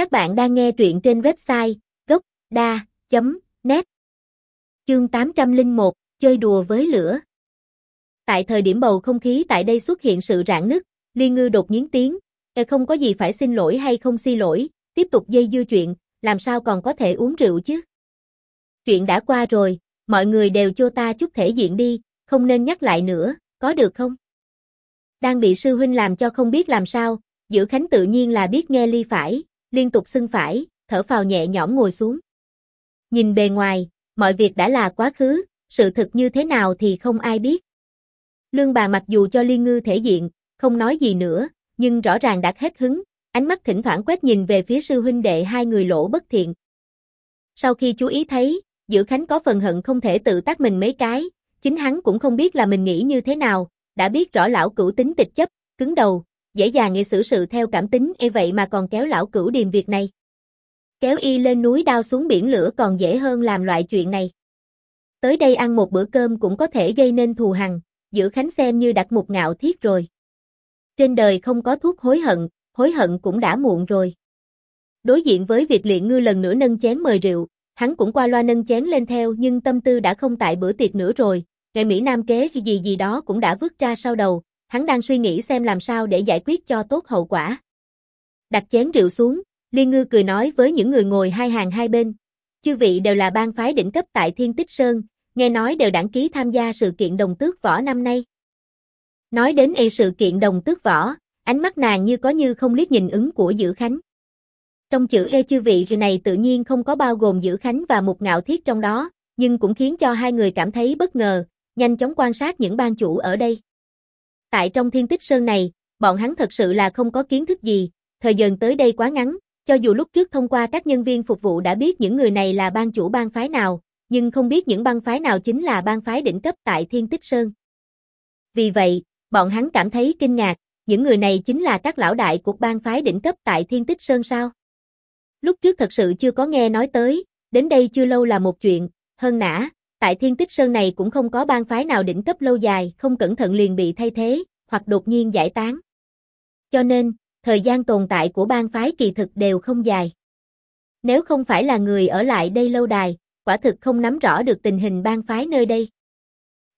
Các bạn đang nghe truyện trên website gốc.da.net Chương 801, chơi đùa với lửa Tại thời điểm bầu không khí tại đây xuất hiện sự rạn nứt, Liên Ngư đột nhiên tiếng, e không có gì phải xin lỗi hay không xin lỗi, tiếp tục dây dưa chuyện, làm sao còn có thể uống rượu chứ. Chuyện đã qua rồi, mọi người đều cho ta chút thể diện đi, không nên nhắc lại nữa, có được không? Đang bị sư huynh làm cho không biết làm sao, Giữ Khánh tự nhiên là biết nghe ly phải, liên tục xưng phải, thở phào nhẹ nhõm ngồi xuống. Nhìn bề ngoài, mọi việc đã là quá khứ, sự thực như thế nào thì không ai biết. Lương bà mặc dù cho Liên Ngư thể diện, không nói gì nữa, nhưng rõ ràng đã hết hứng, ánh mắt thỉnh thoảng quét nhìn về phía sư huynh đệ hai người lỗ bất thiện. Sau khi chú ý thấy, Giữ Khánh có phần hận không thể tự tác mình mấy cái, chính hắn cũng không biết là mình nghĩ như thế nào, đã biết rõ lão cửu tính tịch chấp, cứng đầu, dễ dàng nghĩ xử sự theo cảm tính e vậy mà còn kéo lão cửu điềm việc này. Kéo y lên núi đao xuống biển lửa còn dễ hơn làm loại chuyện này. Tới đây ăn một bữa cơm cũng có thể gây nên thù hằn, giữ Khánh xem như đặt một ngạo thiết rồi. Trên đời không có thuốc hối hận, hối hận cũng đã muộn rồi. Đối diện với việc luyện ngư lần nữa nâng chén mời rượu, hắn cũng qua loa nâng chén lên theo nhưng tâm tư đã không tại bữa tiệc nữa rồi, ngày Mỹ Nam kế gì gì đó cũng đã vứt ra sau đầu, hắn đang suy nghĩ xem làm sao để giải quyết cho tốt hậu quả. Đặt chén rượu xuống, Liên Ngư cười nói với những người ngồi hai hàng hai bên, chư vị đều là bang phái đỉnh cấp tại Thiên Tích Sơn, nghe nói đều đăng ký tham gia sự kiện đồng tước võ năm nay. Nói đến y sự kiện đồng tước võ, ánh mắt nàng như có như không liếc nhìn ứng của Dữ Khánh. Trong chữ e chư vị này tự nhiên không có bao gồm Dữ Khánh và một ngạo thiết trong đó, nhưng cũng khiến cho hai người cảm thấy bất ngờ, nhanh chóng quan sát những ban chủ ở đây. Tại trong thiên tích sơn này, bọn hắn thật sự là không có kiến thức gì, thời gian tới đây quá ngắn, cho dù lúc trước thông qua các nhân viên phục vụ đã biết những người này là ban chủ ban phái nào, nhưng không biết những bang phái nào chính là bang phái đỉnh cấp tại Thiên Tích Sơn. Vì vậy, bọn hắn cảm thấy kinh ngạc, những người này chính là các lão đại của bang phái đỉnh cấp tại Thiên Tích Sơn sao? Lúc trước thật sự chưa có nghe nói tới, đến đây chưa lâu là một chuyện, hơn nã, tại Thiên Tích Sơn này cũng không có bang phái nào đỉnh cấp lâu dài, không cẩn thận liền bị thay thế, hoặc đột nhiên giải tán. Cho nên, thời gian tồn tại của bang phái kỳ thực đều không dài. Nếu không phải là người ở lại đây lâu đài, quả thực không nắm rõ được tình hình bang phái nơi đây.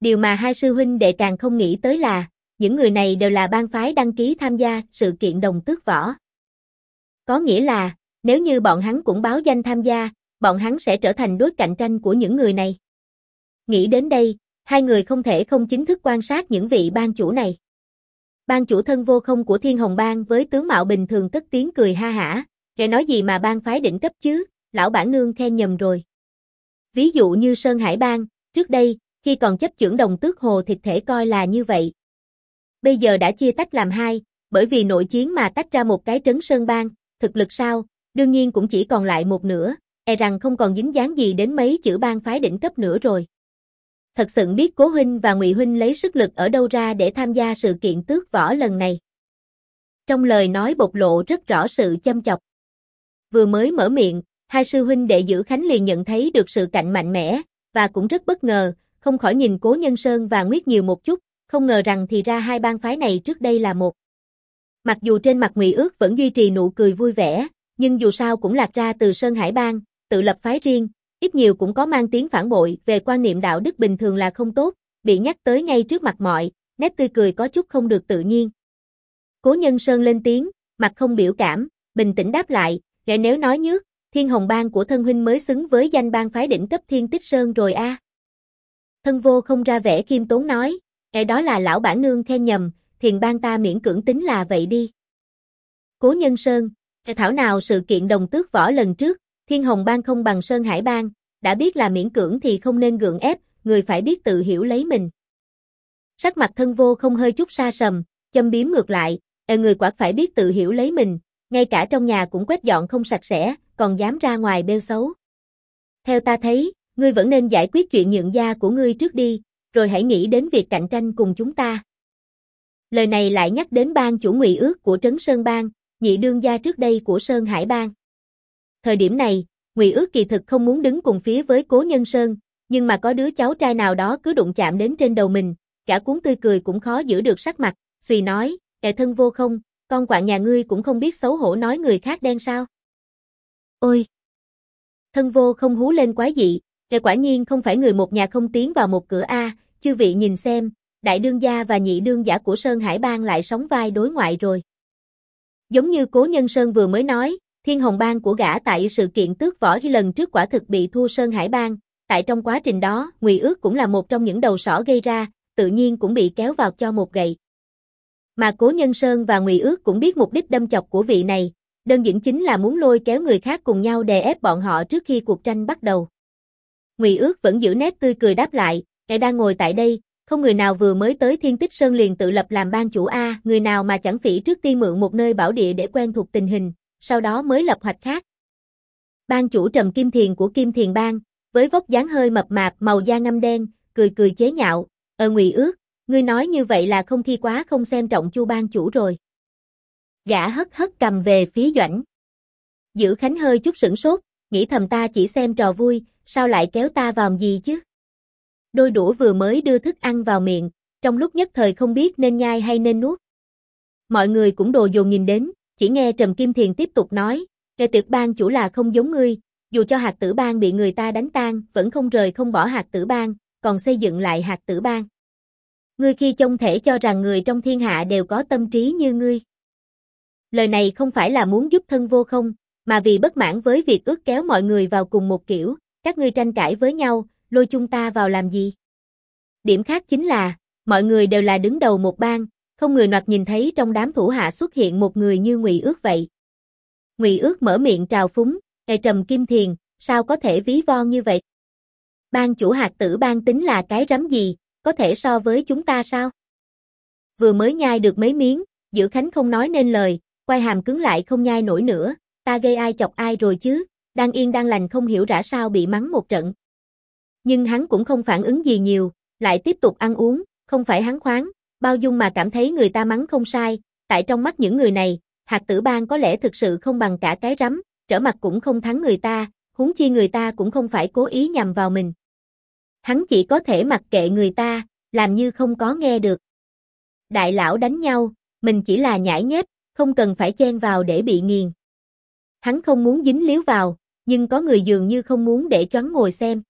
Điều mà hai sư huynh đệ càng không nghĩ tới là, những người này đều là bang phái đăng ký tham gia sự kiện đồng tước võ. Có nghĩa là, nếu như bọn hắn cũng báo danh tham gia, bọn hắn sẽ trở thành đối cạnh tranh của những người này. Nghĩ đến đây, hai người không thể không chính thức quan sát những vị ban chủ này. Ban chủ thân vô không của Thiên Hồng Bang với tướng mạo bình thường cất tiếng cười ha hả, kẻ nói gì mà ban phái đỉnh cấp chứ, lão bản nương khen nhầm rồi. Ví dụ như Sơn Hải Bang, trước đây, khi còn chấp trưởng đồng tước hồ thịt thể coi là như vậy. Bây giờ đã chia tách làm hai, bởi vì nội chiến mà tách ra một cái trấn Sơn Bang, thực lực sao, đương nhiên cũng chỉ còn lại một nửa, e rằng không còn dính dáng gì đến mấy chữ ban phái đỉnh cấp nữa rồi thật sự biết Cố huynh và Ngụy huynh lấy sức lực ở đâu ra để tham gia sự kiện tước võ lần này. Trong lời nói bộc lộ rất rõ sự châm chọc. Vừa mới mở miệng, hai sư huynh đệ giữ Khánh liền nhận thấy được sự cạnh mạnh mẽ, và cũng rất bất ngờ, không khỏi nhìn Cố Nhân Sơn và Nguyết nhiều một chút, không ngờ rằng thì ra hai bang phái này trước đây là một. Mặc dù trên mặt Ngụy Ước vẫn duy trì nụ cười vui vẻ, nhưng dù sao cũng lạc ra từ Sơn Hải Bang, tự lập phái riêng, ít nhiều cũng có mang tiếng phản bội về quan niệm đạo đức bình thường là không tốt, bị nhắc tới ngay trước mặt mọi, nét tươi cười có chút không được tự nhiên. Cố nhân sơn lên tiếng, mặt không biểu cảm, bình tĩnh đáp lại, kể nếu nói nhước, thiên hồng bang của thân huynh mới xứng với danh bang phái đỉnh cấp thiên tích sơn rồi a. Thân vô không ra vẻ khiêm tốn nói, kẻ đó là lão bản nương khen nhầm, thiền bang ta miễn cưỡng tính là vậy đi. Cố nhân sơn, thảo nào sự kiện đồng tước võ lần trước, Thiên Hồng Bang không bằng Sơn Hải Bang, đã biết là miễn cưỡng thì không nên gượng ép, người phải biết tự hiểu lấy mình. Sắc mặt thân vô không hơi chút xa sầm, châm biếm ngược lại, e người quả phải biết tự hiểu lấy mình, ngay cả trong nhà cũng quét dọn không sạch sẽ, còn dám ra ngoài bêu xấu. Theo ta thấy, ngươi vẫn nên giải quyết chuyện nhượng gia của ngươi trước đi, rồi hãy nghĩ đến việc cạnh tranh cùng chúng ta. Lời này lại nhắc đến bang chủ ngụy ước của Trấn Sơn Bang, nhị đương gia trước đây của Sơn Hải Bang. Thời điểm này, Ngụy Ước kỳ thực không muốn đứng cùng phía với Cố Nhân Sơn, nhưng mà có đứa cháu trai nào đó cứ đụng chạm đến trên đầu mình, cả cuốn tươi cười cũng khó giữ được sắc mặt, suy nói, kẻ thân vô không, con quạng nhà ngươi cũng không biết xấu hổ nói người khác đen sao. Ôi! Thân vô không hú lên quái dị, kẻ quả nhiên không phải người một nhà không tiến vào một cửa A, chư vị nhìn xem, đại đương gia và nhị đương giả của Sơn Hải Bang lại sóng vai đối ngoại rồi. Giống như cố nhân Sơn vừa mới nói, thiên hồng bang của gã tại sự kiện tước võ lần trước quả thực bị thua Sơn Hải Bang, tại trong quá trình đó, Ngụy Ước cũng là một trong những đầu sỏ gây ra, tự nhiên cũng bị kéo vào cho một gậy. Mà Cố Nhân Sơn và Ngụy Ước cũng biết mục đích đâm chọc của vị này, đơn giản chính là muốn lôi kéo người khác cùng nhau đè ép bọn họ trước khi cuộc tranh bắt đầu. Ngụy Ước vẫn giữ nét tươi cười đáp lại, "Ngài đang ngồi tại đây, không người nào vừa mới tới Thiên Tích Sơn liền tự lập làm ban chủ a, người nào mà chẳng phỉ trước tiên mượn một nơi bảo địa để quen thuộc tình hình, sau đó mới lập hoạch khác." Ban chủ Trầm Kim Thiền của Kim Thiền Bang, với vóc dáng hơi mập mạp, màu da ngăm đen, cười cười chế nhạo, "Ờ Ngụy Ước, ngươi nói như vậy là không khi quá không xem trọng Chu ban chủ rồi." Gã hất hất cầm về phía Doãn. Giữ Khánh hơi chút sửng sốt, nghĩ thầm ta chỉ xem trò vui, sao lại kéo ta vào gì chứ? Đôi đũa vừa mới đưa thức ăn vào miệng, trong lúc nhất thời không biết nên nhai hay nên nuốt. Mọi người cũng đồ dồn nhìn đến, chỉ nghe Trầm Kim Thiền tiếp tục nói, Kẻ tiệc bang chủ là không giống ngươi, dù cho hạt tử bang bị người ta đánh tan, vẫn không rời không bỏ hạt tử bang còn xây dựng lại hạt tử bang Ngươi khi trông thể cho rằng người trong thiên hạ đều có tâm trí như ngươi. Lời này không phải là muốn giúp thân vô không, mà vì bất mãn với việc ước kéo mọi người vào cùng một kiểu, các ngươi tranh cãi với nhau, lôi chúng ta vào làm gì? Điểm khác chính là, mọi người đều là đứng đầu một bang, không người noạt nhìn thấy trong đám thủ hạ xuất hiện một người như Ngụy Ước vậy. Ngụy Ước mở miệng trào phúng, "Ngài Trầm Kim Thiền, sao có thể ví von như vậy? Ban chủ hạt tử ban tính là cái rắm gì, có thể so với chúng ta sao?" Vừa mới nhai được mấy miếng, Giữ Khánh không nói nên lời, quay hàm cứng lại không nhai nổi nữa, ta gây ai chọc ai rồi chứ, đang yên đang lành không hiểu rã sao bị mắng một trận. Nhưng hắn cũng không phản ứng gì nhiều, lại tiếp tục ăn uống, không phải hắn khoáng, bao dung mà cảm thấy người ta mắng không sai, tại trong mắt những người này, hạt tử bang có lẽ thực sự không bằng cả cái rắm, trở mặt cũng không thắng người ta, huống chi người ta cũng không phải cố ý nhằm vào mình. Hắn chỉ có thể mặc kệ người ta, làm như không có nghe được. Đại lão đánh nhau, mình chỉ là nhãi nhép, không cần phải chen vào để bị nghiền. Hắn không muốn dính líu vào, nhưng có người dường như không muốn để choáng ngồi xem.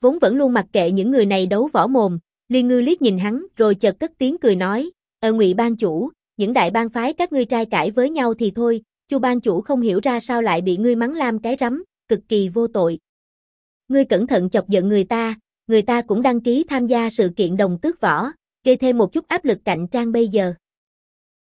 Vốn vẫn luôn mặc kệ những người này đấu võ mồm, Liên Ngư liếc nhìn hắn, rồi chợt cất tiếng cười nói, "Ở Ngụy ban chủ, những đại bang phái các ngươi trai cãi với nhau thì thôi, Chu ban chủ không hiểu ra sao lại bị ngươi mắng lam cái rắm, cực kỳ vô tội. Ngươi cẩn thận chọc giận người ta, người ta cũng đăng ký tham gia sự kiện đồng tước võ, gây thêm một chút áp lực cạnh tranh bây giờ."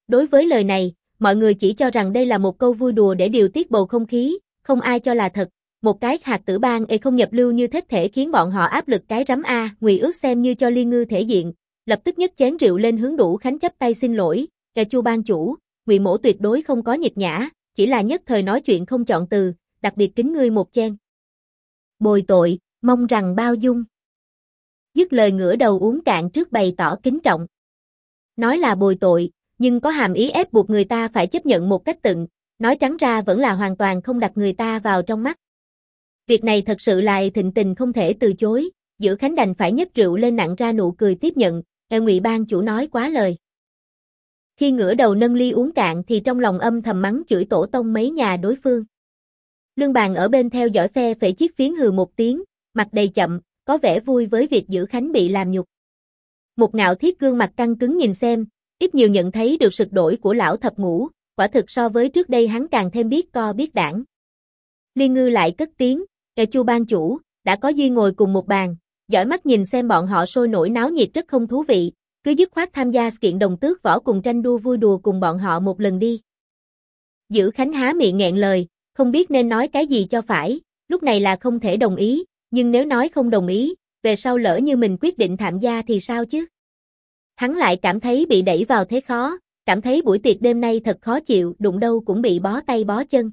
Đối với lời này, mọi người chỉ cho rằng đây là một câu vui đùa để điều tiết bầu không khí, không ai cho là thật. Một cái hạt tử bang e không nhập lưu như thế thể khiến bọn họ áp lực cái rắm A, Ngụy ước xem như cho liên ngư thể diện, lập tức nhấc chén rượu lên hướng đủ khánh chấp tay xin lỗi, kẻ chu ban chủ, Ngụy mổ tuyệt đối không có nhiệt nhã, chỉ là nhất thời nói chuyện không chọn từ, đặc biệt kính ngươi một chen. Bồi tội, mong rằng bao dung. Dứt lời ngửa đầu uống cạn trước bày tỏ kính trọng. Nói là bồi tội, nhưng có hàm ý ép buộc người ta phải chấp nhận một cách tận, nói trắng ra vẫn là hoàn toàn không đặt người ta vào trong mắt. Việc này thật sự là thịnh tình không thể từ chối, giữa Khánh đành phải nhấc rượu lên nặng ra nụ cười tiếp nhận, e ngụy ban chủ nói quá lời. Khi ngửa đầu nâng ly uống cạn thì trong lòng âm thầm mắng chửi tổ tông mấy nhà đối phương. Lương bàn ở bên theo dõi phe phẩy chiếc phiến hừ một tiếng, mặt đầy chậm, có vẻ vui với việc giữ Khánh bị làm nhục. Một ngạo thiết gương mặt căng cứng nhìn xem, ít nhiều nhận thấy được sự đổi của lão thập ngũ, quả thực so với trước đây hắn càng thêm biết co biết đảng. Liên ngư lại cất tiếng, kẻ chu ban chủ, đã có duy ngồi cùng một bàn, dõi mắt nhìn xem bọn họ sôi nổi náo nhiệt rất không thú vị, cứ dứt khoát tham gia kiện đồng tước võ cùng tranh đua vui đùa cùng bọn họ một lần đi. Giữ Khánh há miệng nghẹn lời, không biết nên nói cái gì cho phải, lúc này là không thể đồng ý, nhưng nếu nói không đồng ý, về sau lỡ như mình quyết định tham gia thì sao chứ? Hắn lại cảm thấy bị đẩy vào thế khó, cảm thấy buổi tiệc đêm nay thật khó chịu, đụng đâu cũng bị bó tay bó chân.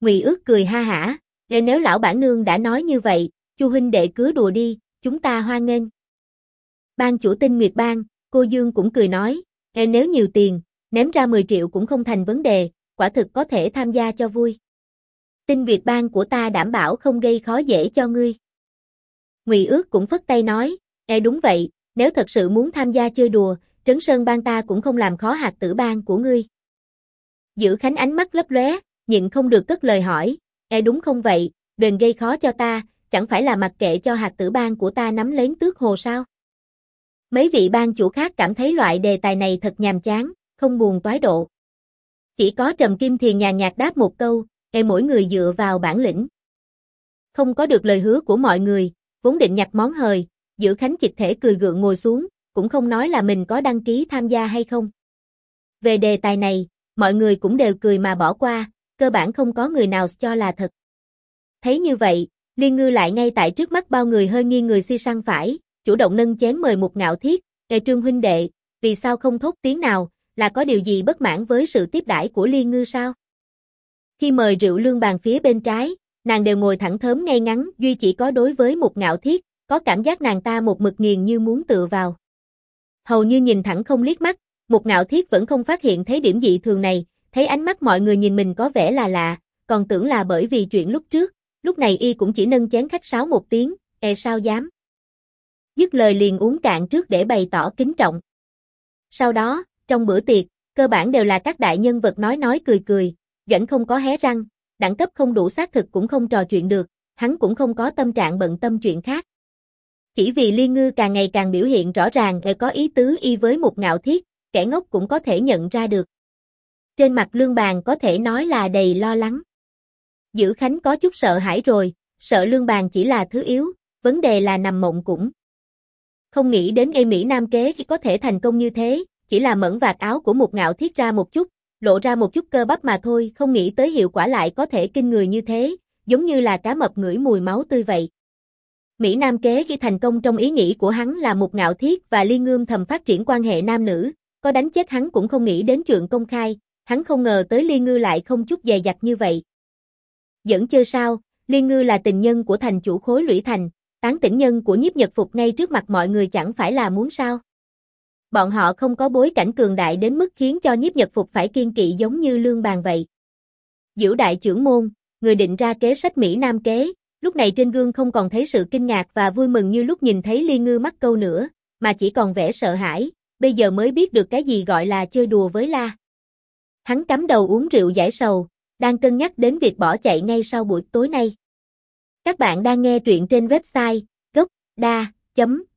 Ngụy Ước cười ha hả, nếu lão bản nương đã nói như vậy, Chu huynh đệ cứ đùa đi, chúng ta hoan nghênh. Ban chủ tinh Nguyệt Bang, cô Dương cũng cười nói, nếu nhiều tiền, ném ra 10 triệu cũng không thành vấn đề, quả thực có thể tham gia cho vui. Tinh Việt Bang của ta đảm bảo không gây khó dễ cho ngươi. Ngụy Ước cũng phất tay nói, "Ê đúng vậy, nếu thật sự muốn tham gia chơi đùa, Trấn Sơn Bang ta cũng không làm khó hạt tử bang của ngươi. Giữ Khánh ánh mắt lấp lóe, nhịn không được cất lời hỏi, E đúng không vậy, đừng gây khó cho ta, chẳng phải là mặc kệ cho hạt tử bang của ta nắm lấy tước hồ sao? Mấy vị ban chủ khác cảm thấy loại đề tài này thật nhàm chán, không buồn toái độ. Chỉ có Trầm Kim Thiền nhàn nhạt đáp một câu, e mỗi người dựa vào bản lĩnh. Không có được lời hứa của mọi người, vốn định nhặt món hời, giữ khánh chịch thể cười gượng ngồi xuống, cũng không nói là mình có đăng ký tham gia hay không. Về đề tài này, mọi người cũng đều cười mà bỏ qua, cơ bản không có người nào cho là thật. Thấy như vậy, Liên Ngư lại ngay tại trước mắt bao người hơi nghiêng người si sang phải, chủ động nâng chén mời một ngạo thiết, "Đệ Trương huynh đệ, vì sao không thốt tiếng nào, là có điều gì bất mãn với sự tiếp đãi của Liên Ngư sao?" Khi mời rượu lương bàn phía bên trái, nàng đều ngồi thẳng thớm ngay ngắn, duy chỉ có đối với một ngạo thiết, có cảm giác nàng ta một mực nghiền như muốn tựa vào. Hầu như nhìn thẳng không liếc mắt, một ngạo thiết vẫn không phát hiện thấy điểm dị thường này, thấy ánh mắt mọi người nhìn mình có vẻ là lạ, còn tưởng là bởi vì chuyện lúc trước, lúc này y cũng chỉ nâng chén khách sáo một tiếng, e sao dám. Dứt lời liền uống cạn trước để bày tỏ kính trọng. Sau đó, trong bữa tiệc, cơ bản đều là các đại nhân vật nói nói cười cười, vẫn không có hé răng, đẳng cấp không đủ xác thực cũng không trò chuyện được, hắn cũng không có tâm trạng bận tâm chuyện khác. Chỉ vì Liên Ngư càng ngày càng biểu hiện rõ ràng là có ý tứ y với một ngạo thiết, kẻ ngốc cũng có thể nhận ra được. Trên mặt lương bàn có thể nói là đầy lo lắng. Giữ Khánh có chút sợ hãi rồi, sợ lương bàn chỉ là thứ yếu, vấn đề là nằm mộng cũng. Không nghĩ đến Ê Mỹ Nam kế khi có thể thành công như thế, chỉ là mẫn vạt áo của một ngạo thiết ra một chút, lộ ra một chút cơ bắp mà thôi, không nghĩ tới hiệu quả lại có thể kinh người như thế, giống như là cá mập ngửi mùi máu tươi vậy. Mỹ Nam kế khi thành công trong ý nghĩ của hắn là một ngạo thiết và liên ngương thầm phát triển quan hệ nam nữ, có đánh chết hắn cũng không nghĩ đến chuyện công khai, hắn không ngờ tới Liên Ngư lại không chút dè dặt như vậy. Dẫn chơi sao, Liên Ngư là tình nhân của thành chủ khối lũy thành, tán tỉnh nhân của nhiếp nhật phục ngay trước mặt mọi người chẳng phải là muốn sao. Bọn họ không có bối cảnh cường đại đến mức khiến cho nhiếp nhật phục phải kiên kỵ giống như lương bàn vậy. Giữ đại trưởng môn, người định ra kế sách Mỹ Nam kế, lúc này trên gương không còn thấy sự kinh ngạc và vui mừng như lúc nhìn thấy Liên Ngư mắc câu nữa, mà chỉ còn vẻ sợ hãi, bây giờ mới biết được cái gì gọi là chơi đùa với La. Hắn cắm đầu uống rượu giải sầu, đang cân nhắc đến việc bỏ chạy ngay sau buổi tối nay. Các bạn đang nghe truyện trên website gocda.net